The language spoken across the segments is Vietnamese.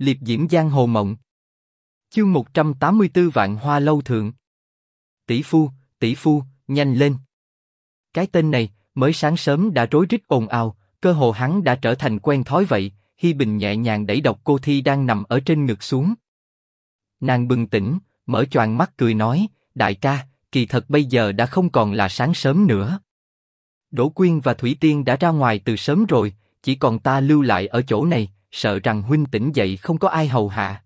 liệp diễm giang hồ mộng. Chương 184 vạn hoa lâu thượng. Tỷ phu, tỷ phu, nhanh lên. Cái tên này, mới sáng sớm đã rối rít ồn ào, cơ hồ hắn đã trở thành quen thói vậy. Hi Bình nhẹ nhàng đẩy độc cô thi đang nằm ở trên ngực xuống. Nàng bừng tỉnh, mở choàng mắt cười nói, đại ca, kỳ thật bây giờ đã không còn là sáng sớm nữa. Đỗ Quyên và Thủy Tiên đã ra ngoài từ sớm rồi, chỉ còn ta lưu lại ở chỗ này, sợ rằng huynh tỉnh dậy không có ai hầu hạ.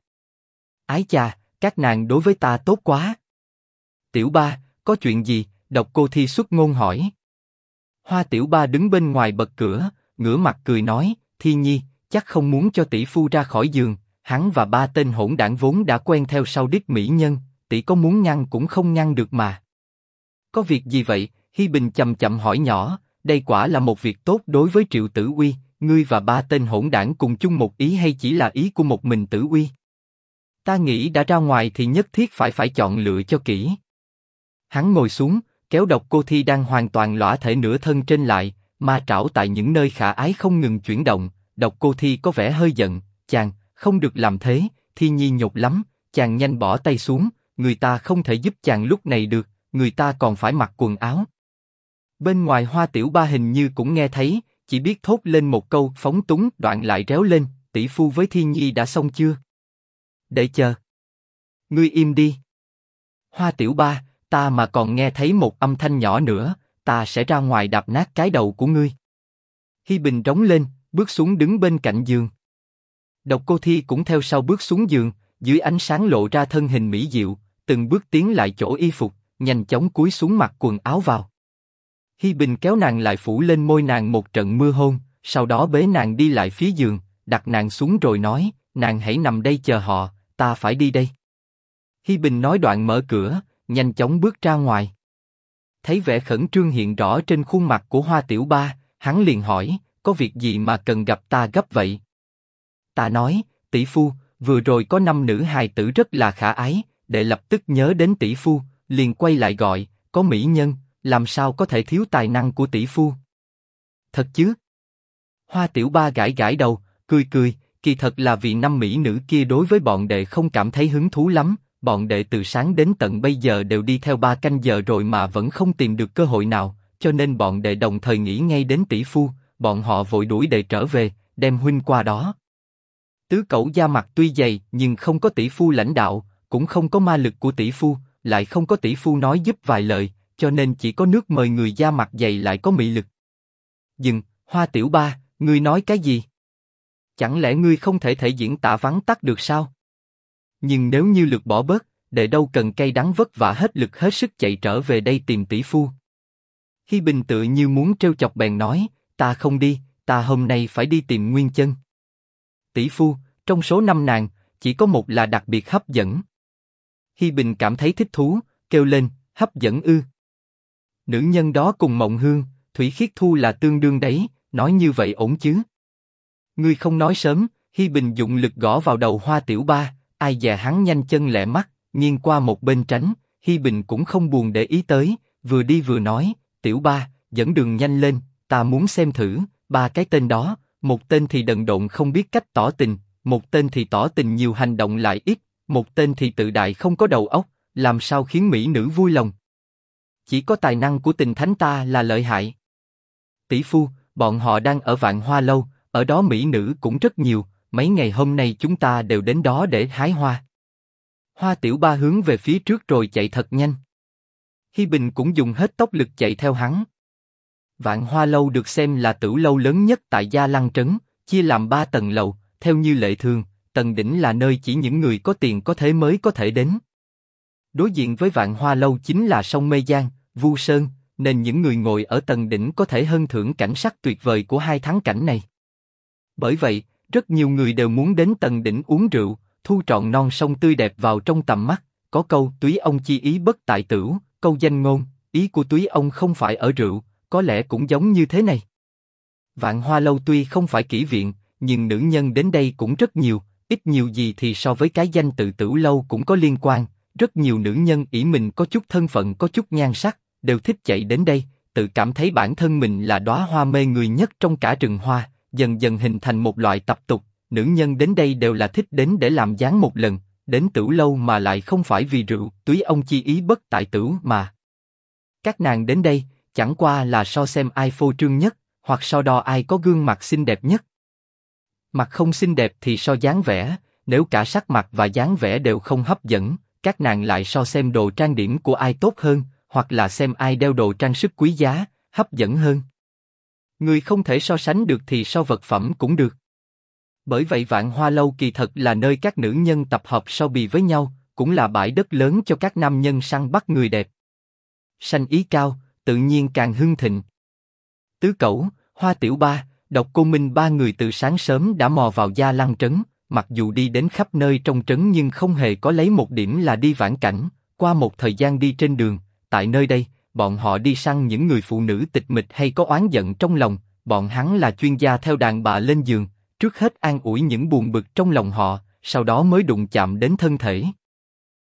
Ái cha, các nàng đối với ta tốt quá. Tiểu ba, có chuyện gì? Độc cô thi xuất ngôn hỏi. Hoa tiểu ba đứng bên ngoài bật cửa, ngửa mặt cười nói, Thi Nhi, chắc không muốn cho tỷ phu ra khỏi giường. Hắn và ba tên hỗn đảng vốn đã quen theo sau đích mỹ nhân, tỷ có muốn ngăn cũng không ngăn được mà. Có việc gì vậy? Hi Bình chậm chậm hỏi nhỏ. Đây quả là một việc tốt đối với Triệu Tử Uy. Ngươi và ba tên hỗn đảng cùng chung một ý hay chỉ là ý của một mình Tử Uy? Ta nghĩ đã ra ngoài thì nhất thiết phải phải chọn lựa cho kỹ. Hắn ngồi xuống, kéo độc cô thi đang hoàn toàn lõa thể nửa thân trên lại, ma trảo tại những nơi khả ái không ngừng chuyển động. Độc cô thi có vẻ hơi giận, chàng không được làm thế. Thi nhi nhục lắm, chàng nhanh bỏ tay xuống, người ta không thể giúp chàng lúc này được, người ta còn phải mặc quần áo. Bên ngoài hoa tiểu ba hình như cũng nghe thấy, chỉ biết thốt lên một câu phóng túng, đoạn lại réo lên. Tỷ phu với Thiên Nhi đã xong chưa? Để chờ. Ngươi im đi. Hoa tiểu ba, ta mà còn nghe thấy một âm thanh nhỏ nữa, ta sẽ ra ngoài đạp nát cái đầu của ngươi. Hi Bình trống lên, bước xuống đứng bên cạnh giường. Độc Cô Thi cũng theo sau bước xuống giường, dưới ánh sáng lộ ra thân hình mỹ diệu, từng bước tiến lại chỗ y phục, nhanh chóng cúi xuống mặc quần áo vào. Hi Bình kéo nàng lại phủ lên môi nàng một trận mưa hôn, sau đó bế nàng đi lại phía giường, đặt nàng xuống rồi nói, nàng hãy nằm đây chờ họ, ta phải đi đây. Hi Bình nói đoạn mở cửa, nhanh chóng bước ra ngoài. Thấy vẻ khẩn trương hiện rõ trên khuôn mặt của Hoa Tiểu Ba, hắn liền hỏi, có việc gì mà cần gặp ta gấp vậy? Ta nói, tỷ phu, vừa rồi có năm nữ hài tử rất là khả ái, để lập tức nhớ đến tỷ phu, liền quay lại gọi, có mỹ nhân, làm sao có thể thiếu tài năng của tỷ phu? Thật chứ? Hoa Tiểu Ba gãi gãi đầu, cười cười, kỳ thật là vì năm mỹ nữ kia đối với bọn đệ không cảm thấy hứng thú lắm, bọn đệ từ sáng đến tận bây giờ đều đi theo ba canh giờ rồi mà vẫn không tìm được cơ hội nào, cho nên bọn đệ đồng thời nghĩ ngay đến tỷ phu, bọn họ vội đuổi đệ trở về, đem huynh qua đó. Tứ cẩu da mặt tuy dày nhưng không có tỷ phu lãnh đạo, cũng không có ma lực của tỷ phu, lại không có tỷ phu nói giúp vài lời, cho nên chỉ có nước mời người da mặt dày lại có mị lực. Dừng, Hoa Tiểu Ba, ngươi nói cái gì? Chẳng lẽ ngươi không thể thể diễn tả vắng tắt được sao? Nhưng nếu như lực bỏ bớt, để đâu cần cây đắng vất vả hết lực hết sức chạy trở về đây tìm tỷ phu. Hi Bình tự như muốn treo chọc bèn nói, ta không đi, ta hôm nay phải đi tìm Nguyên Chân. Tỷ phu, trong số năm nàng, chỉ có một là đặc biệt hấp dẫn. Hi Bình cảm thấy thích thú, kêu lên, hấp dẫn ư. Nữ nhân đó cùng Mộng Hương, Thủy Khiết Thu là tương đương đấy, nói như vậy ổn chứ? Ngươi không nói sớm, Hi Bình dụng lực gõ vào đầu Hoa Tiểu Ba, ai dè hắn nhanh chân lẹ mắt, nghiêng qua một bên tránh. Hi Bình cũng không buồn để ý tới, vừa đi vừa nói, Tiểu Ba, dẫn đường nhanh lên, ta muốn xem thử, ba cái tên đó, một tên thì đần độn không biết cách tỏ tình, một tên thì tỏ tình nhiều hành động lại ít, một tên thì tự đại không có đầu óc, làm sao khiến mỹ nữ vui lòng? Chỉ có tài năng của tình thánh ta là lợi hại. Tỷ phu, bọn họ đang ở vạn hoa lâu, ở đó mỹ nữ cũng rất nhiều, mấy ngày hôm nay chúng ta đều đến đó để hái hoa. Hoa tiểu ba hướng về phía trước rồi chạy thật nhanh. Hi Bình cũng dùng hết tốc lực chạy theo hắn. Vạn Hoa Lâu được xem là tử lâu lớn nhất tại Gia Lăng Trấn, chia làm ba tầng lầu, theo như lệ thường, tầng đỉnh là nơi chỉ những người có tiền có thế mới có thể đến. Đối diện với Vạn Hoa Lâu chính là sông Mê Giang, Vu Sơn, nên những người ngồi ở tầng đỉnh có thể hân thưởng cảnh sắc tuyệt vời của hai thắng cảnh này. Bởi vậy, rất nhiều người đều muốn đến tầng đỉnh uống rượu, thu trọn non sông tươi đẹp vào trong tầm mắt. Có câu túy ông chi ý bất tại tửu, câu danh ngôn, ý của túy ông không phải ở rượu, có lẽ cũng giống như thế này. Vạn Hoa Lâu tuy không phải kỹ viện, nhưng nữ nhân đến đây cũng rất nhiều, ít nhiều gì thì so với cái danh tự tử lâu cũng có liên quan. Rất nhiều nữ nhân ỷ mình có chút thân phận có chút nhan sắc, đều thích chạy đến đây, tự cảm thấy bản thân mình là đóa hoa mê người nhất trong cả rừng hoa, dần dần hình thành một loại tập tục, nữ nhân đến đây đều là thích đến để làm dáng một lần, đến tử lâu mà lại không phải vì rượu, túy ông chi ý bất tại tử mà. Các nàng đến đây, chẳng qua là so xem ai phô trương nhất, hoặc so đo ai có gương mặt xinh đẹp nhất. Mặt không xinh đẹp thì so dáng vẻ, nếu cả sắc mặt và dáng vẻ đều không hấp dẫn, các nàng lại so xem đồ trang điểm của ai tốt hơn, hoặc là xem ai đeo đồ trang sức quý giá, hấp dẫn hơn. Người không thể so sánh được thì so vật phẩm cũng được. Bởi vậy vạn hoa lâu kỳ thật là nơi các nữ nhân tập hợp so bì với nhau, cũng là bãi đất lớn cho các nam nhân săn bắt người đẹp. Sanh ý cao, tự nhiên càng hưng thịnh. Tứ Cẩu, Hoa Tiểu Ba, Độc Cô Minh ba người từ sáng sớm đã mò vào gia lăng trấn, mặc dù đi đến khắp nơi trong trấn nhưng không hề có lấy một điểm là đi vãn cảnh. Qua một thời gian đi trên đường, tại nơi đây, bọn họ đi săn những người phụ nữ tịch mịch hay có oán giận trong lòng. Bọn hắn là chuyên gia theo đàn bà lên giường, trước hết an ủi những buồn bực trong lòng họ, sau đó mới đụng chạm đến thân thể.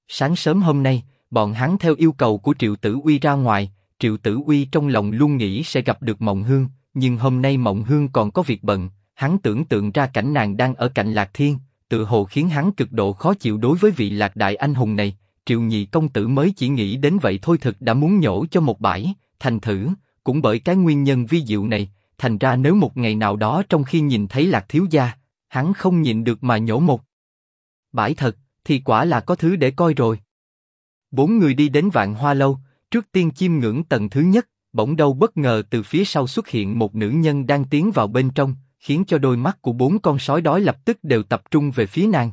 Sáng sớm hôm nay, bọn hắn theo yêu cầu của Triệu Tử Uy ra ngoài, Triệu Tử Uy trong lòng luôn nghĩ sẽ gặp được Mộng Hương, nhưng hôm nay Mộng Hương còn có việc bận, hắn tưởng tượng ra cảnh nàng đang ở cạnh Lạc Thiên, tự hồ khiến hắn cực độ khó chịu đối với vị Lạc Đại anh hùng này. Triệu Nhị công tử mới chỉ nghĩ đến vậy thôi thực đã muốn nhổ cho một bãi, thành thử, cũng bởi cái nguyên nhân vi diệu này, thành ra nếu một ngày nào đó trong khi nhìn thấy Lạc Thiếu gia, hắn không nhìn được mà nhổ một bãi thật, thì quả là có thứ để coi rồi. Bốn người đi đến vạn hoa lâu, trước tiên chiêm ngưỡng tầng thứ nhất, bỗng đâu bất ngờ từ phía sau xuất hiện một nữ nhân đang tiến vào bên trong, khiến cho đôi mắt của bốn con sói đói lập tức đều tập trung về phía nàng.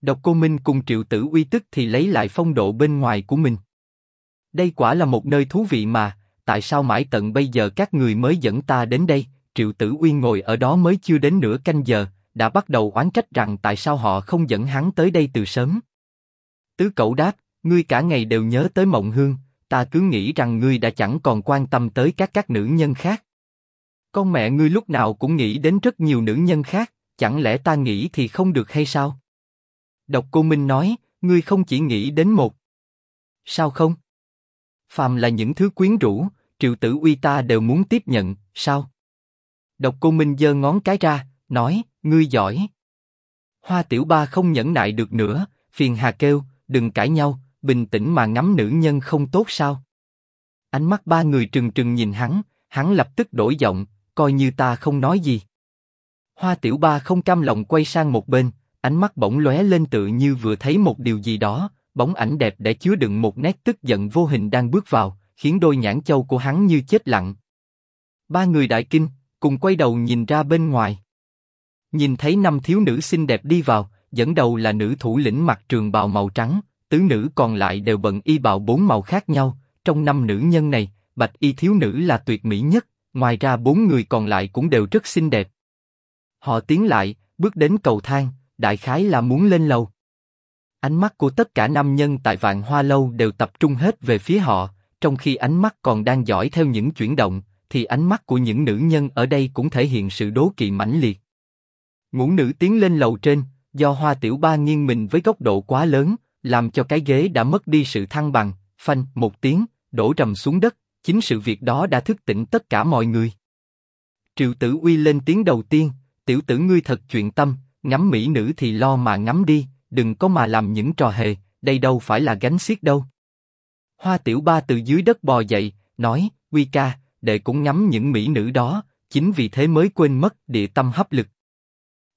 Độc Cô Minh cùng Triệu Tử Uy tức thì lấy lại phong độ bên ngoài của mình. Đây quả là một nơi thú vị mà, tại sao mãi tận bây giờ các người mới dẫn ta đến đây? Triệu Tử Uy ngồi ở đó mới chưa đến nửa canh giờ, đã bắt đầu oán trách rằng tại sao họ không dẫn hắn tới đây từ sớm. Tứ Cẩu đáp, ngươi cả ngày đều nhớ tới Mộng Hương, ta cứ nghĩ rằng ngươi đã chẳng còn quan tâm tới các các nữ nhân khác. Con mẹ ngươi lúc nào cũng nghĩ đến rất nhiều nữ nhân khác, chẳng lẽ ta nghĩ thì không được hay sao? Độc Cô Minh nói, ngươi không chỉ nghĩ đến một. Sao không? Phàm là những thứ quyến rũ, triệu tử uy ta đều muốn tiếp nhận, sao? Độc Cô Minh giơ ngón cái ra, nói, ngươi giỏi. Hoa Tiểu Ba không nhẫn nại được nữa, phiền hà kêu, đừng cãi nhau, bình tĩnh mà ngắm nữ nhân không tốt sao? Ánh mắt ba người trừng trừng nhìn hắn, hắn lập tức đổi giọng, coi như ta không nói gì. Hoa Tiểu Ba không cam lòng quay sang một bên, ánh mắt bỗng lóe lên tự như vừa thấy một điều gì đó, bóng ảnh đẹp để chứa đựng một nét tức giận vô hình đang bước vào, khiến đôi nhãn châu của hắn như chết lặng. Ba người đại kinh, cùng quay đầu nhìn ra bên ngoài. Nhìn thấy năm thiếu nữ xinh đẹp đi vào, dẫn đầu là nữ thủ lĩnh mặc trường bào màu trắng, tứ nữ còn lại đều bận y bào bốn màu khác nhau. Trong năm nữ nhân này, bạch y thiếu nữ là tuyệt mỹ nhất, ngoài ra bốn người còn lại cũng đều rất xinh đẹp. Họ tiến lại, bước đến cầu thang, đại khái là muốn lên lầu. Ánh mắt của tất cả nam nhân tại vạn hoa lâu đều tập trung hết về phía họ, trong khi ánh mắt còn đang dõi theo những chuyển động, thì ánh mắt của những nữ nhân ở đây cũng thể hiện sự đố kỵ mãnh liệt. Ngũ nữ tiến lên lầu trên, do hoa tiểu ba nghiêng mình với góc độ quá lớn, làm cho cái ghế đã mất đi sự thăng bằng, phanh một tiếng, đổ trầm xuống đất, chính sự việc đó đã thức tỉnh tất cả mọi người. Triệu Tử Uy lên tiếng đầu tiên, tiểu tử ngươi thật chuyện tâm, ngắm mỹ nữ thì lo mà ngắm đi, đừng có mà làm những trò hề, đây đâu phải là gánh xiết đâu. Hoa Tiểu Ba từ dưới đất bò dậy, nói, Uy ca, đệ cũng ngắm những mỹ nữ đó, chính vì thế mới quên mất địa tâm hấp lực.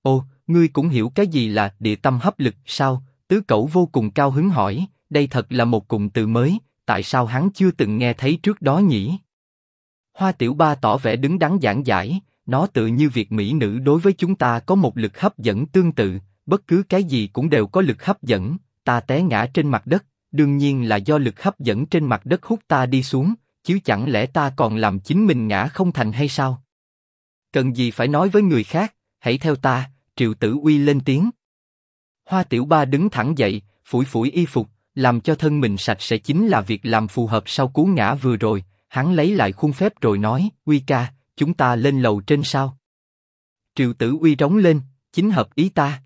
Ô, ngươi cũng hiểu cái gì là địa tâm hấp lực sao? Tứ Cẩu vô cùng cao hứng hỏi, đây thật là một cụm từ mới, tại sao hắn chưa từng nghe thấy trước đó nhỉ? Hoa Tiểu Ba tỏ vẻ đứng đắn giảng giải, nó tự như việc mỹ nữ đối với chúng ta có một lực hấp dẫn tương tự, bất cứ cái gì cũng đều có lực hấp dẫn. Ta té ngã trên mặt đất, đương nhiên là do lực hấp dẫn trên mặt đất hút ta đi xuống, chứ chẳng lẽ ta còn làm chính mình ngã không thành hay sao? Cần gì phải nói với người khác, hãy theo ta. Triệu Tử Uy lên tiếng. Hoa Tiểu Ba đứng thẳng dậy, phủi phủi y phục, làm cho thân mình sạch sẽ chính là việc làm phù hợp sau cú ngã vừa rồi. Hắn lấy lại khuôn phép rồi nói, Uy ca, chúng ta lên lầu trên sao? Triệu Tử Uy rống lên, chính hợp ý ta.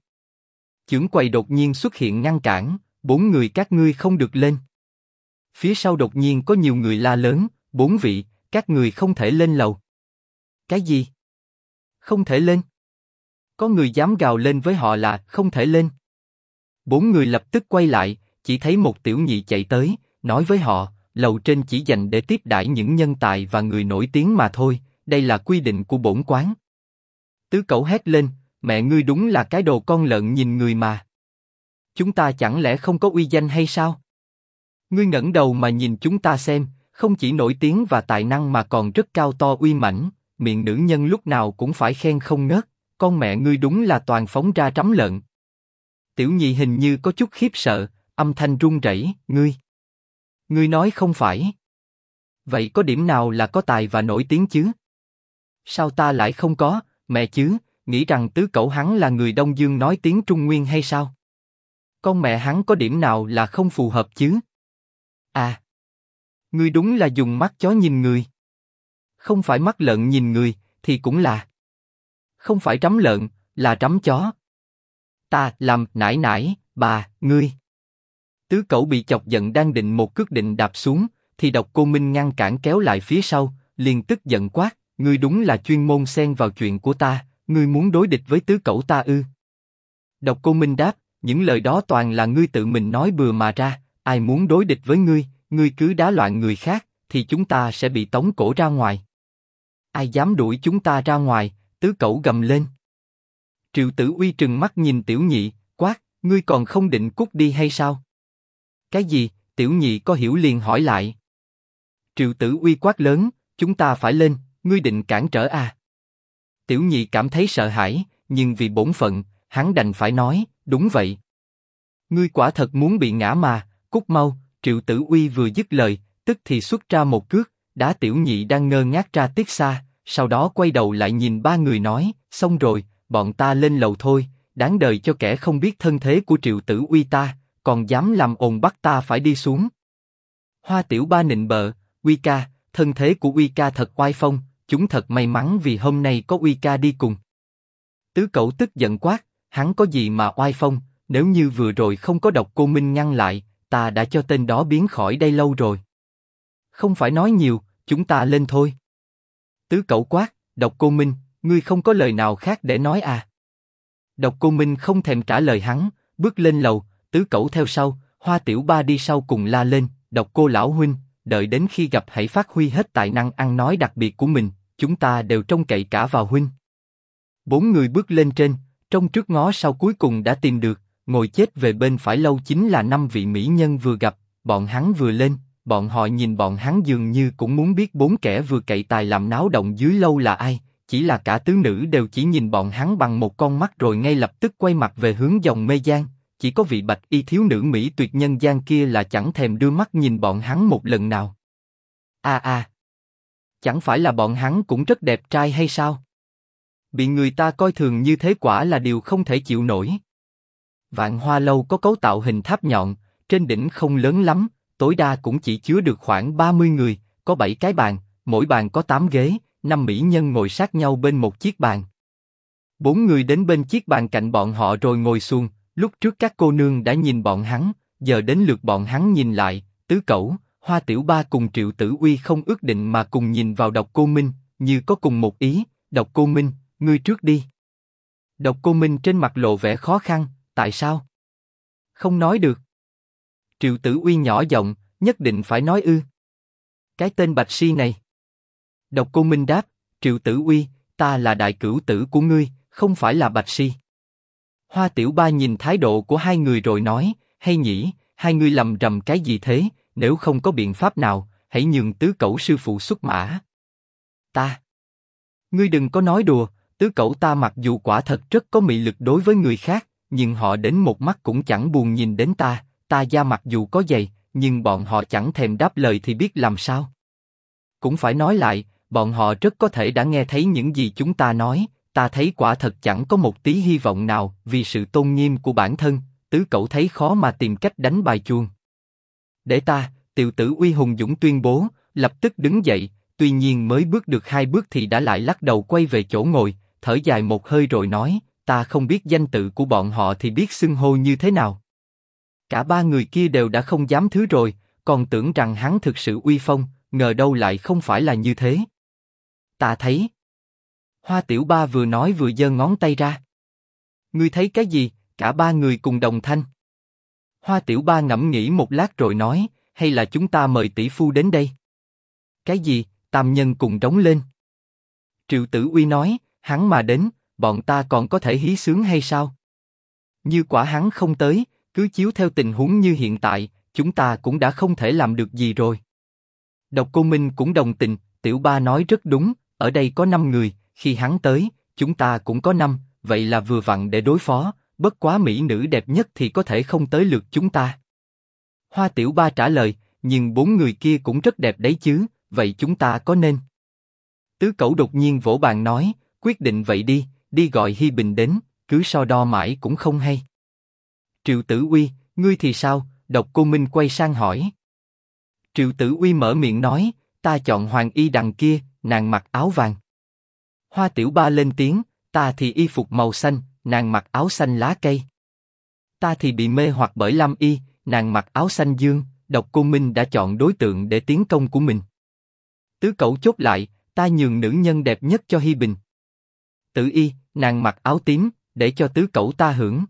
Chưởng quầy đột nhiên xuất hiện ngăn cản, bốn người các ngươi không được lên. Phía sau đột nhiên có nhiều người la lớn, bốn vị, các người không thể lên lầu. Cái gì? Không thể lên? Có người dám gào lên với họ là không thể lên. Bốn người lập tức quay lại, chỉ thấy một tiểu nhị chạy tới, nói với họ, lầu trên chỉ dành để tiếp đãi những nhân tài và người nổi tiếng mà thôi, đây là quy định của bổn quán. Tứ cậu hét lên, mẹ ngươi đúng là cái đồ con lợn nhìn người mà. Chúng ta chẳng lẽ không có uy danh hay sao? Ngươi ngẩng đầu mà nhìn chúng ta xem, không chỉ nổi tiếng và tài năng mà còn rất cao to uy mãnh, miệng nữ nhân lúc nào cũng phải khen không ngớt, con mẹ ngươi đúng là toàn phóng ra trắm lợn. Tiểu nhị hình như có chút khiếp sợ, âm thanh run rẩy, ngươi. Ngươi nói không phải. Vậy có điểm nào là có tài và nổi tiếng chứ? Sao ta lại không có, mẹ chứ, nghĩ rằng tứ cậu hắn là người Đông Dương nói tiếng Trung Nguyên hay sao? Con mẹ hắn có điểm nào là không phù hợp chứ? À, ngươi đúng là dùng mắt chó nhìn người. Không phải mắt lợn nhìn người, thì cũng là. Không phải trắm lợn, là trắm chó. Ta làm nải nải, bà, ngươi. Tứ cậu bị chọc giận đang định một cước định đạp xuống, thì độc cô Minh ngăn cản kéo lại phía sau, liền tức giận quát, ngươi đúng là chuyên môn xen vào chuyện của ta, ngươi muốn đối địch với tứ cậu ta ư? Độc cô Minh đáp, những lời đó toàn là ngươi tự mình nói bừa mà ra, ai muốn đối địch với ngươi, ngươi cứ đá loạn người khác, thì chúng ta sẽ bị tống cổ ra ngoài. Ai dám đuổi chúng ta ra ngoài? Tứ cậu gầm lên. Triệu Tử Uy trừng mắt nhìn Tiểu Nhị, quát, ngươi còn không định cút đi hay sao? Cái gì? Tiểu Nhị có hiểu liền hỏi lại. Triệu Tử Uy quát lớn, chúng ta phải lên, ngươi định cản trở à? Tiểu Nhị cảm thấy sợ hãi, nhưng vì bổn phận, hắn đành phải nói, đúng vậy. Ngươi quả thật muốn bị ngã mà, cút mau. Triệu Tử Uy vừa dứt lời, tức thì xuất ra một cước, đá Tiểu Nhị đang ngơ ngác ra tiết xa, sau đó quay đầu lại nhìn ba người nói, xong rồi, bọn ta lên lầu thôi, đáng đời cho kẻ không biết thân thế của Triệu Tử Uy ta, còn dám làm ồn bắt ta phải đi xuống. Hoa Tiểu Ba nịnh bợ, Uy ca, thân thế của Uy ca thật oai phong, chúng thật may mắn vì hôm nay có Uy ca đi cùng. Tứ Cẩu tức giận quát, hắn có gì mà oai phong, nếu như vừa rồi không có độc cô Minh ngăn lại, ta đã cho tên đó biến khỏi đây lâu rồi. Không phải nói nhiều, chúng ta lên thôi. Tứ Cẩu quát, độc cô Minh, ngươi không có lời nào khác để nói à? Độc cô Minh không thèm trả lời hắn, bước lên lầu, tứ cẩu theo sau, hoa tiểu ba đi sau cùng la lên, độc cô lão huynh, đợi đến khi gặp hãy phát huy hết tài năng ăn nói đặc biệt của mình, chúng ta đều trông cậy cả vào huynh. Bốn người bước lên trên, trong trước ngó sau cuối cùng đã tìm được, ngồi chết về bên phải lâu chính là năm vị mỹ nhân vừa gặp, bọn hắn vừa lên, bọn họ nhìn bọn hắn dường như cũng muốn biết bốn kẻ vừa cậy tài làm náo động dưới lâu là ai, chỉ là cả tứ nữ đều chỉ nhìn bọn hắn bằng một con mắt rồi ngay lập tức quay mặt về hướng dòng mê giang, chỉ có vị bạch y thiếu nữ mỹ tuyệt nhân gian kia là chẳng thèm đưa mắt nhìn bọn hắn một lần nào. A à, a, à, chẳng phải là bọn hắn cũng rất đẹp trai hay sao? Bị người ta coi thường như thế quả là điều không thể chịu nổi. Vạn Hoa lâu có cấu tạo hình tháp nhọn, trên đỉnh không lớn lắm, tối đa cũng chỉ chứa được khoảng 30 người, có 7 cái bàn, mỗi bàn có 8 ghế, năm mỹ nhân ngồi sát nhau bên một chiếc bàn. Bốn người đến bên chiếc bàn cạnh bọn họ rồi ngồi xuống, lúc trước các cô nương đã nhìn bọn hắn, giờ đến lượt bọn hắn nhìn lại, tứ cẩu, hoa tiểu ba cùng triệu tử uy không ước định mà cùng nhìn vào độc cô Minh, như có cùng một ý, độc cô Minh, ngươi trước đi. Độc cô Minh trên mặt lộ vẻ khó khăn, tại sao? Không nói được. Triệu Tử Uy nhỏ giọng, nhất định phải nói ư. Cái tên Bạch Si này. Độc Cô Minh đáp, Triệu Tử Uy, ta là đại cửu tử của ngươi, không phải là Bạch Si. Hoa Tiểu Ba nhìn thái độ của hai người rồi nói, hay nhỉ, hai người lầm rầm cái gì thế? Nếu không có biện pháp nào, hãy nhường tứ cẩu sư phụ xuất mã. Ta. Ngươi đừng có nói đùa, tứ cẩu ta mặc dù quả thật rất có mị lực đối với người khác, nhưng họ đến một mắt cũng chẳng buồn nhìn đến ta, ta da mặc dù có dày, nhưng bọn họ chẳng thèm đáp lời thì biết làm sao. Cũng phải nói lại, bọn họ rất có thể đã nghe thấy những gì chúng ta nói, ta thấy quả thật chẳng có một tí hy vọng nào vì sự tôn nghiêm của bản thân, tứ cậu thấy khó mà tìm cách đánh bài chuông. Để ta, tiểu tử uy hùng dũng tuyên bố, lập tức đứng dậy, tuy nhiên mới bước được hai bước thì đã lại lắc đầu quay về chỗ ngồi, thở dài một hơi rồi nói, ta không biết danh tự của bọn họ thì biết xưng hô như thế nào. Cả ba người kia đều đã không dám thứ rồi, còn tưởng rằng hắn thực sự uy phong, ngờ đâu lại không phải là như thế. Ta thấy. Hoa Tiểu Ba vừa nói vừa giơ ngón tay ra. Ngươi thấy cái gì? Cả ba người cùng đồng thanh. Hoa Tiểu Ba ngẫm nghĩ một lát rồi nói, hay là chúng ta mời tỷ phu đến đây? Cái gì? Tam nhân cùng trống lên. Triệu Tử Uy nói, hắn mà đến, bọn ta còn có thể hí sướng hay sao? Như quả hắn không tới, cứ chiếu theo tình huống như hiện tại, chúng ta cũng đã không thể làm được gì rồi. Độc Cô Minh cũng đồng tình, Tiểu Ba nói rất đúng, ở đây có năm người, khi hắn tới, chúng ta cũng có năm, vậy là vừa vặn để đối phó, bất quá mỹ nữ đẹp nhất thì có thể không tới lượt chúng ta. Hoa Tiểu Ba trả lời, nhưng bốn người kia cũng rất đẹp đấy chứ, vậy chúng ta có nên? Tứ Cẩu đột nhiên vỗ bàn nói, quyết định vậy đi, đi gọi Hi Bình đến, cứ so đo mãi cũng không hay. Triệu Tử Uy, ngươi thì sao? Độc Cô Minh quay sang hỏi. Triệu Tử Uy mở miệng nói, ta chọn Hoàng Y đằng kia, nàng mặc áo vàng. Hoa Tiểu Ba lên tiếng, ta thì y phục màu xanh, nàng mặc áo xanh lá cây. Ta thì bị mê hoặc bởi Lam Y, nàng mặc áo xanh dương. Độc Cô Minh đã chọn đối tượng để tiến công của mình. Tứ Cẩu chốt lại, ta nhường nữ nhân đẹp nhất cho Hi Bình. Tử Y, nàng mặc áo tím, để cho tứ cẩu ta hưởng.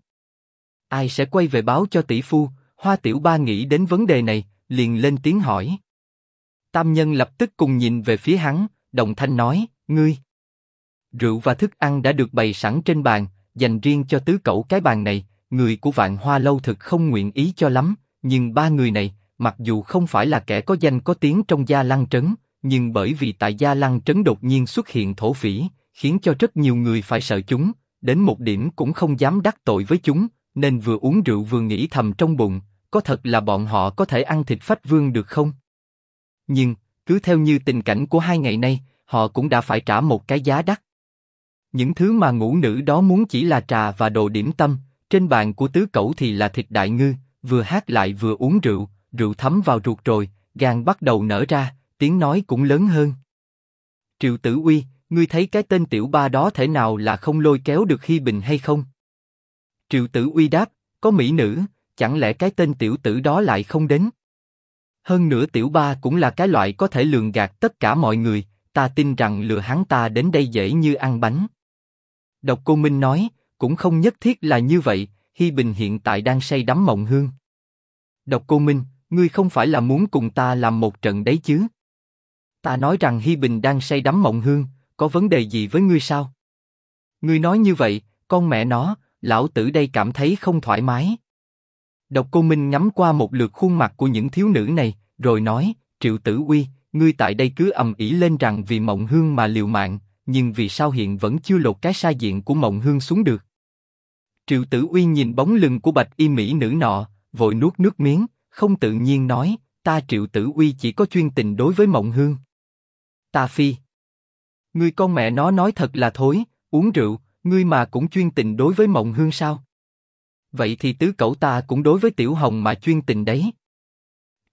Ai sẽ quay về báo cho tỷ phu? Hoa Tiểu Ba nghĩ đến vấn đề này, liền lên tiếng hỏi. Tam Nhân lập tức cùng nhìn về phía hắn, đồng thanh nói, ngươi. Rượu và thức ăn đã được bày sẵn trên bàn, dành riêng cho tứ cậu cái bàn này, người của vạn hoa lâu thực không nguyện ý cho lắm, nhưng ba người này, mặc dù không phải là kẻ có danh có tiếng trong gia lăng trấn, nhưng bởi vì tại gia lăng trấn đột nhiên xuất hiện thổ phỉ, khiến cho rất nhiều người phải sợ chúng, đến một điểm cũng không dám đắc tội với chúng, nên vừa uống rượu vừa nghĩ thầm trong bụng, có thật là bọn họ có thể ăn thịt phách vương được không? Nhưng, cứ theo như tình cảnh của hai ngày nay, họ cũng đã phải trả một cái giá đắt. Những thứ mà ngũ nữ đó muốn chỉ là trà và đồ điểm tâm, trên bàn của tứ cẩu thì là thịt đại ngư, vừa hát lại vừa uống rượu, rượu thấm vào ruột rồi, gan bắt đầu nở ra, tiếng nói cũng lớn hơn. Triệu Tử Uy, ngươi thấy cái tên tiểu ba đó thể nào là không lôi kéo được Hi Bình hay không? Triệu Tử Uy đáp, có mỹ nữ, chẳng lẽ cái tên tiểu tử đó lại không đến? Hơn nữa tiểu ba cũng là cái loại có thể lường gạt tất cả mọi người, ta tin rằng lừa hắn ta đến đây dễ như ăn bánh. Độc Cô Minh nói, cũng không nhất thiết là như vậy, Hi Bình hiện tại đang say đắm mộng hương. Độc Cô Minh, ngươi không phải là muốn cùng ta làm một trận đấy chứ? Ta nói rằng Hi Bình đang say đắm mộng hương, có vấn đề gì với ngươi sao? Ngươi nói như vậy, con mẹ nó, lão tử đây cảm thấy không thoải mái. Độc Cô Minh ngắm qua một lượt khuôn mặt của những thiếu nữ này, rồi nói, Triệu Tử Uy, ngươi tại đây cứ ầm ĩ lên rằng vì Mộng Hương mà liều mạng, nhưng vì sao hiện vẫn chưa lột cái sai diện của Mộng Hương xuống được? Triệu Tử Uy nhìn bóng lưng của bạch y mỹ nữ nọ, vội nuốt nước miếng, không tự nhiên nói, ta Triệu Tử Uy chỉ có chuyên tình đối với Mộng Hương. Ta phi. Ngươi con mẹ nó nói thật là thối, uống rượu, ngươi mà cũng chuyên tình đối với Mộng Hương sao? Vậy thì tứ cậu ta cũng đối với Tiểu Hồng mà chuyên tình đấy.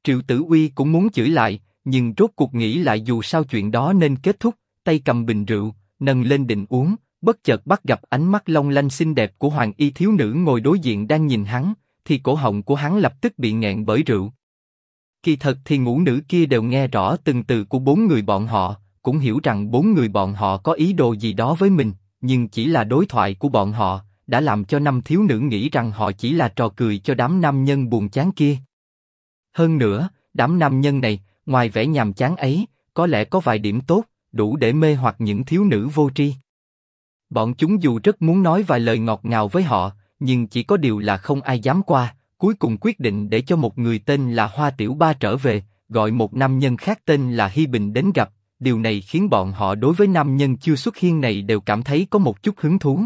Triệu Tử Uy cũng muốn chửi lại, nhưng rốt cuộc nghĩ lại dù sao chuyện đó nên kết thúc, tay cầm bình rượu, nâng lên định uống, bất chợt bắt gặp ánh mắt long lanh xinh đẹp của hoàng y thiếu nữ ngồi đối diện đang nhìn hắn, thì cổ họng của hắn lập tức bị nghẹn bởi rượu. Kỳ thật thì ngũ nữ kia đều nghe rõ từng từ của bốn người bọn họ, cũng hiểu rằng bốn người bọn họ có ý đồ gì đó với mình, nhưng chỉ là đối thoại của bọn họ đã làm cho năm thiếu nữ nghĩ rằng họ chỉ là trò cười cho đám nam nhân buồn chán kia. Hơn nữa, đám nam nhân này, ngoài vẻ nhàm chán ấy, có lẽ có vài điểm tốt, đủ để mê hoặc những thiếu nữ vô tri. Bọn chúng dù rất muốn nói vài lời ngọt ngào với họ, nhưng chỉ có điều là không ai dám qua. Cuối cùng quyết định để cho một người tên là Hoa Tiểu Ba trở về, gọi một nam nhân khác tên là Hi Bình đến gặp. Điều này khiến bọn họ đối với nam nhân chưa xuất hiện này đều cảm thấy có một chút hứng thú.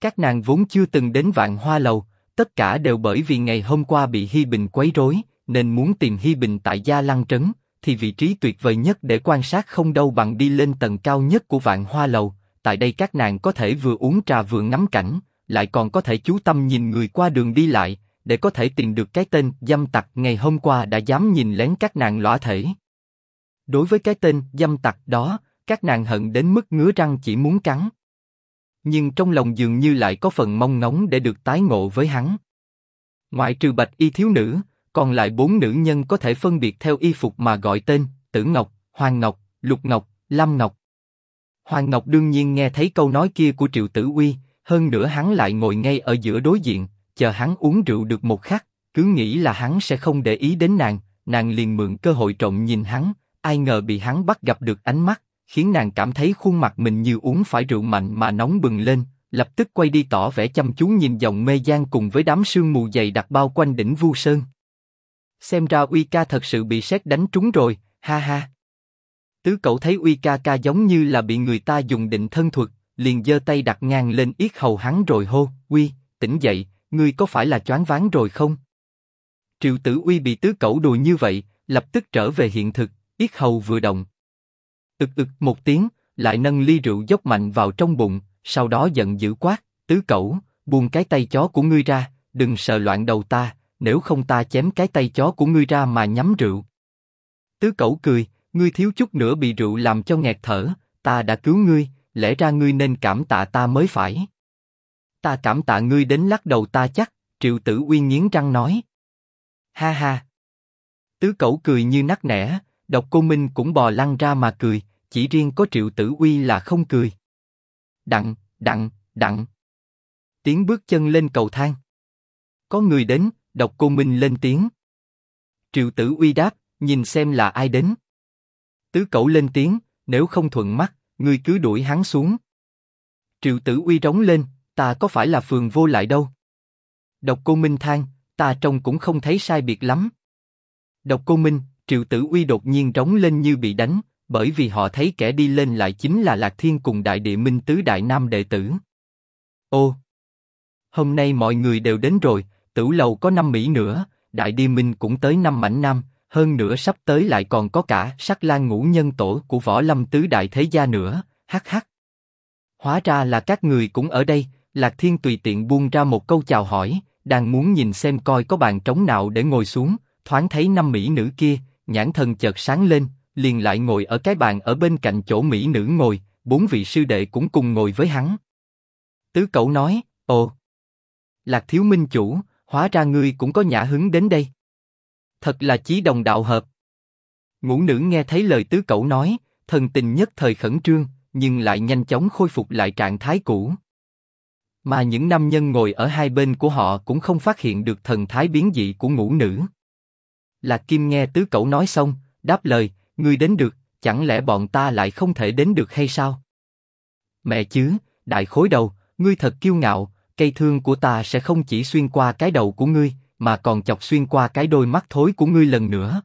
Các nàng vốn chưa từng đến Vạn Hoa lầu, tất cả đều bởi vì ngày hôm qua bị Hi Bình quấy rối, nên muốn tìm Hi Bình tại Gia Lăng trấn, thì vị trí tuyệt vời nhất để quan sát không đâu bằng đi lên tầng cao nhất của Vạn Hoa lầu. Tại đây các nàng có thể vừa uống trà vừa ngắm cảnh, lại còn có thể chú tâm nhìn người qua đường đi lại, để có thể tìm được cái tên dâm tặc ngày hôm qua đã dám nhìn lén các nàng lõa thể. Đối với cái tên dâm tặc đó, các nàng hận đến mức ngứa răng chỉ muốn cắn. Nhưng trong lòng dường như lại có phần mong ngóng để được tái ngộ với hắn. Ngoại trừ bạch y thiếu nữ, còn lại bốn nữ nhân có thể phân biệt theo y phục mà gọi tên, Tử Ngọc, Hoàng Ngọc, Lục Ngọc, Lâm Ngọc. Hoàng Ngọc đương nhiên nghe thấy câu nói kia của Triệu Tử Uy, hơn nữa hắn lại ngồi ngay ở giữa đối diện, chờ hắn uống rượu được một khắc, cứ nghĩ là hắn sẽ không để ý đến nàng, nàng liền mượn cơ hội trộm nhìn hắn, ai ngờ bị hắn bắt gặp được ánh mắt, khiến nàng cảm thấy khuôn mặt mình như uống phải rượu mạnh mà nóng bừng lên, lập tức quay đi tỏ vẻ chăm chú nhìn dòng mê gian cùng với đám sương mù dày đặc bao quanh đỉnh Vu Sơn. Xem ra Uy Ca thật sự bị sét đánh trúng rồi, ha ha. Tứ cậu thấy Uy Ca Ca giống như là bị người ta dùng định thân thuật, liền giơ tay đặt ngang lên yết hầu hắn rồi hô, Uy, tỉnh dậy, ngươi có phải là choáng váng rồi không? Triệu Tử Uy bị tứ cậu đùa như vậy, lập tức trở về hiện thực, yết hầu vừa động. ực ực một tiếng, lại nâng ly rượu dốc mạnh vào trong bụng, sau đó giận dữ quát, tứ cậu buông cái tay chó của ngươi ra, đừng sợ loạn đầu ta, nếu không ta chém cái tay chó của ngươi ra mà nhắm rượu. Tứ cẩu cười, ngươi thiếu chút nữa bị rượu làm cho nghẹt thở, ta đã cứu ngươi, lẽ ra ngươi nên cảm tạ ta mới phải. Ta cảm tạ ngươi đến lắc đầu ta chắc, triệu tử uyên nghiến răng nói. Ha ha. Tứ cẩu cười như nắc nẻ, độc cô Minh cũng bò lăn ra mà cười, chỉ riêng có triệu tử uy là không cười. Đặng, đặng, đặng. Tiếng bước chân lên cầu thang. Có người đến, độc cô Minh lên tiếng. Triệu tử uy đáp, nhìn xem là ai đến. Tứ cẩu lên tiếng, nếu không thuận mắt, ngươi cứ đuổi hắn xuống. Triệu tử uy rống lên, ta có phải là phường vô lại đâu. Độc cô Minh than, ta trông cũng không thấy sai biệt lắm. Độc cô Minh, Triệu Tử Uy đột nhiên rống lên như bị đánh, bởi vì họ thấy kẻ đi lên lại chính là Lạc Thiên cùng Đại Địa Minh tứ đại nam đệ tử. Ô, hôm nay mọi người đều đến rồi, tử lầu có năm mỹ nữa, Đại đi Minh cũng tới năm mảnh nam, hơn nữa sắp tới lại còn có cả sắc lan ngũ nhân tổ của võ lâm tứ đại thế gia nữa, hắc hắc. Hóa ra là các người cũng ở đây, Lạc Thiên tùy tiện buông ra một câu chào hỏi, đang muốn nhìn xem coi có bàn trống nào để ngồi xuống, thoáng thấy năm mỹ nữ kia, nhãn thần chợt sáng lên, liền lại ngồi ở cái bàn ở bên cạnh chỗ mỹ nữ ngồi, bốn vị sư đệ cũng cùng ngồi với hắn. Tứ cậu nói, ồ, lạc thiếu minh chủ, hóa ra ngươi cũng có nhã hứng đến đây. Thật là chí đồng đạo hợp. Ngũ nữ nghe thấy lời tứ cậu nói, thần tình nhất thời khẩn trương, nhưng lại nhanh chóng khôi phục lại trạng thái cũ. Mà những nam nhân ngồi ở hai bên của họ cũng không phát hiện được thần thái biến dị của ngũ nữ. Lạc Kim nghe tứ cậu nói xong, đáp lời, ngươi đến được, chẳng lẽ bọn ta lại không thể đến được hay sao? Mẹ chứ, đại khối đầu, ngươi thật kiêu ngạo, cây thương của ta sẽ không chỉ xuyên qua cái đầu của ngươi, mà còn chọc xuyên qua cái đôi mắt thối của ngươi lần nữa.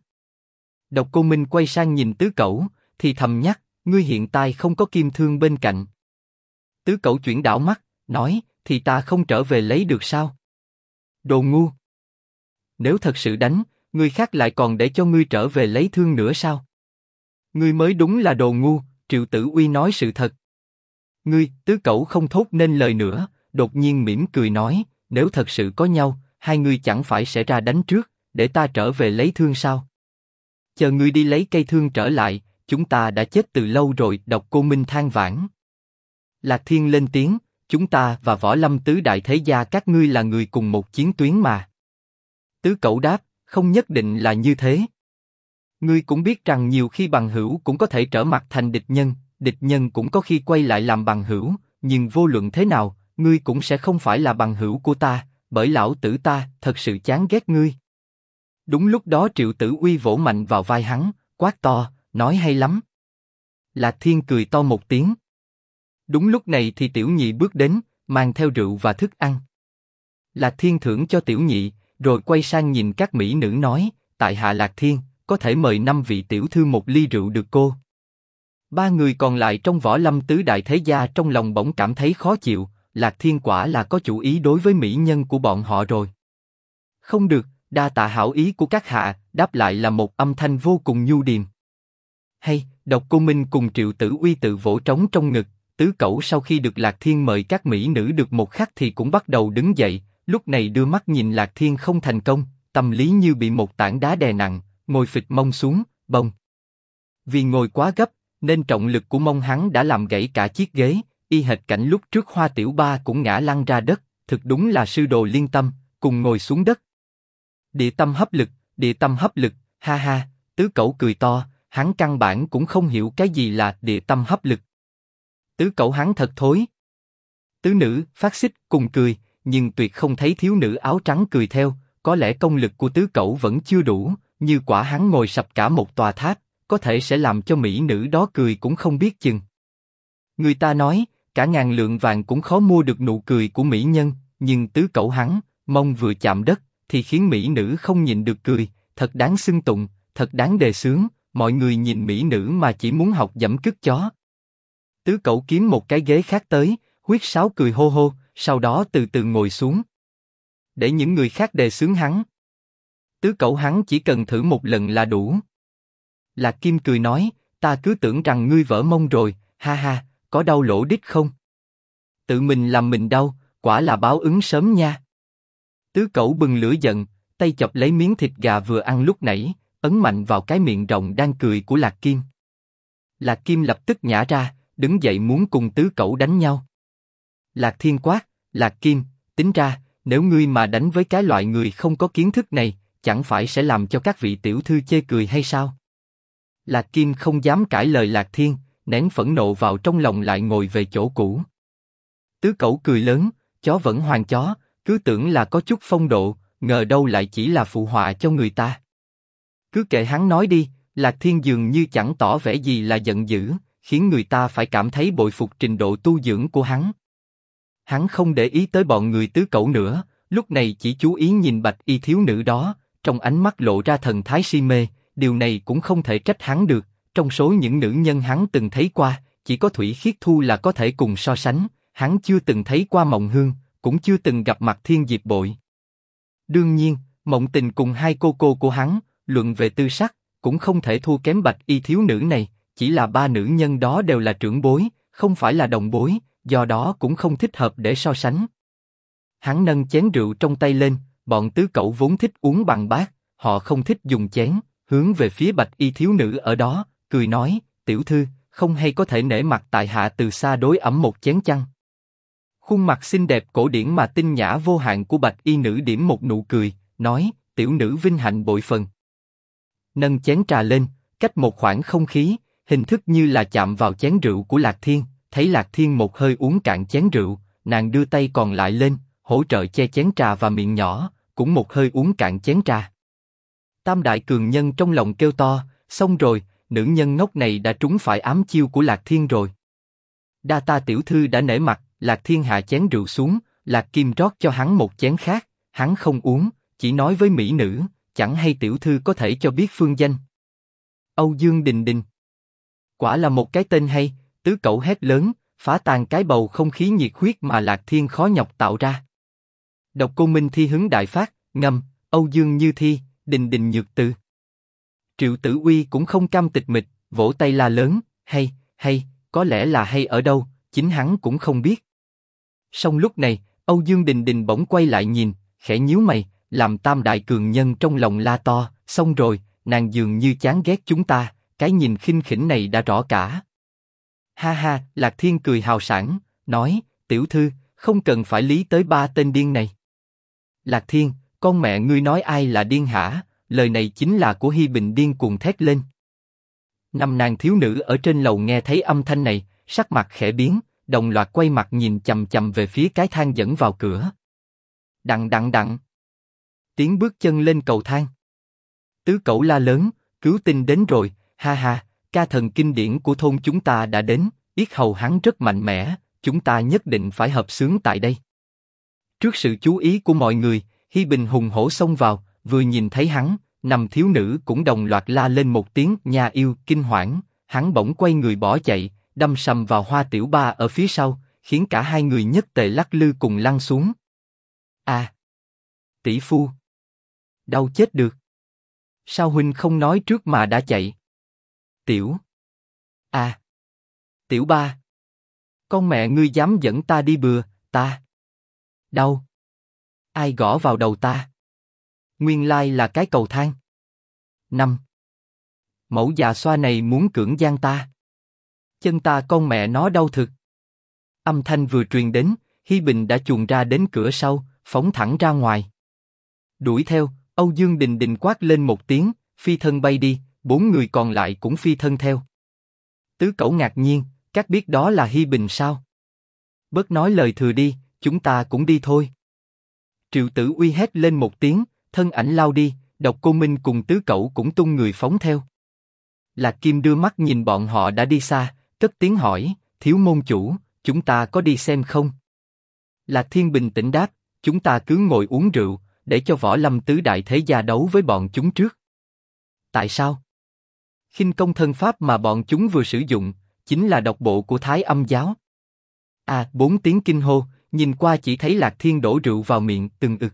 Độc Cô Minh quay sang nhìn tứ cậu, thì thầm nhắc, ngươi hiện tại không có kim thương bên cạnh. Tứ cậu chuyển đảo mắt, nói, thì ta không trở về lấy được sao? Đồ ngu! Nếu thật sự đánh, người khác lại còn để cho ngươi trở về lấy thương nữa sao? Ngươi mới đúng là đồ ngu, Triệu Tử Uy nói sự thật. Ngươi, tứ cẩu không thốt nên lời nữa, đột nhiên mỉm cười nói, nếu thật sự có nhau, hai người chẳng phải sẽ ra đánh trước, để ta trở về lấy thương sao? Chờ ngươi đi lấy cây thương trở lại, chúng ta đã chết từ lâu rồi. Độc Cô Minh than vãn. Lạc Thiên lên tiếng, chúng ta và võ lâm tứ đại thế gia các ngươi là người cùng một chiến tuyến mà. Tứ cẩu đáp, không nhất định là như thế. Ngươi cũng biết rằng nhiều khi bằng hữu cũng có thể trở mặt thành địch nhân, địch nhân cũng có khi quay lại làm bằng hữu, nhưng vô luận thế nào, ngươi cũng sẽ không phải là bằng hữu của ta, bởi lão tử ta thật sự chán ghét ngươi. Đúng lúc đó Triệu Tử Uy vỗ mạnh vào vai hắn, quát to, nói hay lắm. Lạc Thiên cười to một tiếng. Đúng lúc này thì Tiểu Nhị bước đến, mang theo rượu và thức ăn. Lạc Thiên thưởng cho Tiểu Nhị, rồi quay sang nhìn các mỹ nữ nói, tại hạ Lạc Thiên, có thể mời năm vị tiểu thư một ly rượu được cô. Ba người còn lại trong võ lâm tứ đại thế gia trong lòng bỗng cảm thấy khó chịu, Lạc Thiên quả là có chủ ý đối với mỹ nhân của bọn họ rồi. Không được, đa tạ hảo ý của các hạ, đáp lại là một âm thanh vô cùng nhu điềm. Hay, độc cô Minh cùng triệu tử uy tự vỗ trống trong ngực, tứ cẩu sau khi được Lạc Thiên mời các mỹ nữ được một khắc thì cũng bắt đầu đứng dậy, lúc này đưa mắt nhìn Lạc Thiên không thành công, tâm lý như bị một tảng đá đè nặng, ngồi phịch mông xuống, bông. Vì ngồi quá gấp, nên trọng lực của mông hắn đã làm gãy cả chiếc ghế, y hệt cảnh lúc trước Hoa Tiểu Ba cũng ngã lăn ra đất, thực đúng là sư đồ liên tâm, cùng ngồi xuống đất. Địa tâm hấp lực, địa tâm hấp lực, ha ha, tứ cẩu cười to, hắn căn bản cũng không hiểu cái gì là địa tâm hấp lực. Tứ cẩu hắn thật thối. Tứ nữ, phát xích, cùng cười, nhưng tuyệt không thấy thiếu nữ áo trắng cười theo, có lẽ công lực của tứ cậu vẫn chưa đủ, như quả hắn ngồi sập cả một tòa tháp, có thể sẽ làm cho mỹ nữ đó cười cũng không biết chừng. Người ta nói, cả ngàn lượng vàng cũng khó mua được nụ cười của mỹ nhân, nhưng tứ cậu hắn, mong vừa chạm đất, thì khiến mỹ nữ không nhìn được cười, thật đáng xưng tụng, thật đáng đề sướng. mọi người nhìn mỹ nữ mà chỉ muốn học dẫm cứt chó. Tứ cậu kiếm một cái ghế khác tới, huyết sáo cười hô hô, sau đó từ từ ngồi xuống. Để những người khác đề sướng hắn. Tứ cậu hắn chỉ cần thử một lần là đủ. Lạc Kim cười nói, ta cứ tưởng rằng ngươi vỡ mông rồi, ha ha, có đau lỗ đít không? Tự mình làm mình đau, quả là báo ứng sớm nha. Tứ cậu bừng lửa giận, tay chọc lấy miếng thịt gà vừa ăn lúc nãy, ấn mạnh vào cái miệng rộng đang cười của Lạc Kim. Lạc Kim lập tức nhả ra, đứng dậy muốn cùng tứ cậu đánh nhau. Lạc Thiên quát, Lạc Kim, tính ra, nếu ngươi mà đánh với cái loại người không có kiến thức này, chẳng phải sẽ làm cho các vị tiểu thư chê cười hay sao? Lạc Kim không dám cãi lời Lạc Thiên, nén phẫn nộ vào trong lòng lại ngồi về chỗ cũ. Tứ cẩu cười lớn, chó vẫn hoàng chó, cứ tưởng là có chút phong độ, ngờ đâu lại chỉ là phụ họa cho người ta. Cứ kệ hắn nói đi, Lạc Thiên dường như chẳng tỏ vẻ gì là giận dữ, khiến người ta phải cảm thấy bội phục trình độ tu dưỡng của hắn. Hắn không để ý tới bọn người tứ cẩu nữa, lúc này chỉ chú ý nhìn bạch y thiếu nữ đó, trong ánh mắt lộ ra thần thái si mê, điều này cũng không thể trách hắn được. Trong số những nữ nhân hắn từng thấy qua, chỉ có Thủy Khiết Thu là có thể cùng so sánh. Hắn chưa từng thấy qua Mộng Hương, cũng chưa từng gặp mặt Thiên Diệp Bội. Đương nhiên, Mộng Tình cùng hai cô cô của hắn, luận về tư sắc, cũng không thể thua kém bạch y thiếu nữ này. Chỉ là ba nữ nhân đó đều là trưởng bối, không phải là đồng bối, do đó cũng không thích hợp để so sánh. Hắn nâng chén rượu trong tay lên, bọn tứ cậu vốn thích uống bằng bát, họ không thích dùng chén, hướng về phía bạch y thiếu nữ ở đó, cười nói, tiểu thư, không hay có thể nể mặt tại hạ từ xa đối ẩm một chén chăng? Khuôn mặt xinh đẹp cổ điển mà tinh nhã vô hạn của bạch y nữ điểm một nụ cười, nói, tiểu nữ vinh hạnh bội phần. Nâng chén trà lên, cách một khoảng không khí, hình thức như là chạm vào chén rượu của Lạc Thiên, thấy Lạc Thiên một hơi uống cạn chén rượu, nàng đưa tay còn lại lên, hỗ trợ che chén trà và miệng nhỏ, cũng một hơi uống cạn chén trà. Tam đại cường nhân trong lòng kêu to, xong rồi, nữ nhân ngốc này đã trúng phải ám chiêu của Lạc Thiên rồi. Đa ta tiểu thư đã nể mặt, Lạc Thiên hạ chén rượu xuống, Lạc Kim rót cho hắn một chén khác, hắn không uống, chỉ nói với mỹ nữ, chẳng hay tiểu thư có thể cho biết phương danh. Âu Dương Đình Đình. Quả là một cái tên hay, tứ cậu hét lớn, phá tan cái bầu không khí nhiệt huyết mà Lạc Thiên khó nhọc tạo ra. Độc Cô Minh thi hứng đại phát, ngâm, Âu Dương Như Thi, Đình Đình Nhược Từ. Triệu Tử Uy cũng không cam tịch mịch, vỗ tay la lớn, hay, hay, có lẽ là hay ở đâu, chính hắn cũng không biết. Song lúc này, Âu Dương Đình Đình bỗng quay lại nhìn, khẽ nhíu mày, làm tam đại cường nhân trong lòng la to, xong rồi, nàng dường như chán ghét chúng ta, cái nhìn khinh khỉnh này đã rõ cả. Ha ha, Lạc Thiên cười hào sảng, nói, tiểu thư, không cần phải lý tới ba tên điên này. Lạc Thiên, con mẹ ngươi nói ai là điên hả? Lời này chính là của Hi Bình điên cuồng thét lên. Năm nàng thiếu nữ ở trên lầu nghe thấy âm thanh này, sắc mặt khẽ biến, đồng loạt quay mặt nhìn chầm chầm về phía cái thang dẫn vào cửa. Đặng đặng đặng. Tiếng bước chân lên cầu thang. Tứ cẩu la lớn, cứu tinh đến rồi, ha ha, ca thần kinh điển của thôn chúng ta đã đến, yết hầu hắn rất mạnh mẽ, chúng ta nhất định phải hợp sướng tại đây. Trước sự chú ý của mọi người, Hi Bình hùng hổ xông vào, vừa nhìn thấy hắn, nằm thiếu nữ cũng đồng loạt la lên một tiếng nhà yêu kinh hoảng, hắn bỗng quay người bỏ chạy, đâm sầm vào Hoa Tiểu Ba ở phía sau, khiến cả hai người nhất tề lắc lư cùng lăn xuống. À, tỷ phu, đau chết được. Sao huynh không nói trước mà đã chạy? Tiểu, à, Tiểu Ba, con mẹ ngươi dám dẫn ta đi bừa, ta đau. Ai gõ vào đầu ta? Nguyên lai là cái cầu thang. Năm. Mẫu già xoa này muốn cưỡng gian ta. Chân ta con mẹ nó đau thực. Âm thanh vừa truyền đến, Hi Bình đã chuồn ra đến cửa sau, phóng thẳng ra ngoài. Đuổi theo, Âu Dương Đình Đình quát lên một tiếng, phi thân bay đi, bốn người còn lại cũng phi thân theo. Tứ Cẩu ngạc nhiên, các biết đó là Hi Bình sao? Bớt nói lời thừa đi, chúng ta cũng đi thôi. Triệu Tử Uy hét lên một tiếng, thân ảnh lao đi, Độc Cô Minh cùng tứ cậu cũng tung người phóng theo. Lạc Kim đưa mắt nhìn bọn họ đã đi xa, cất tiếng hỏi, thiếu môn chủ, chúng ta có đi xem không? Lạc Thiên bình tĩnh đáp, chúng ta cứ ngồi uống rượu, để cho võ lâm tứ đại thế gia đấu với bọn chúng trước. Tại sao? khinh công thân pháp mà bọn chúng vừa sử dụng, chính là độc bộ của Thái Âm giáo. À, bốn tiếng kinh hô, nhìn qua chỉ thấy Lạc Thiên đổ rượu vào miệng, từng ực.